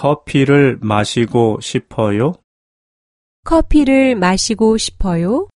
커피를 마시고 싶어요? 커피를 마시고 싶어요?